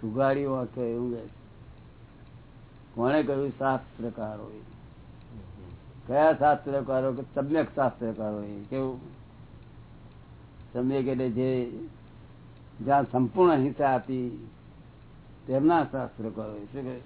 સુગાડી વાંકે એવું કહે કોણે કહ્યું શાસ્ત્રકારો કયા શાસ્ત્રકારો કે સમ્યક શાસ્ત્રકારો કેવું? સમ્યક એટલે જે, જ્યાં સંપૂર્ણ હિંસા આપી તેમના શાસ્ત્રકારો શું કહે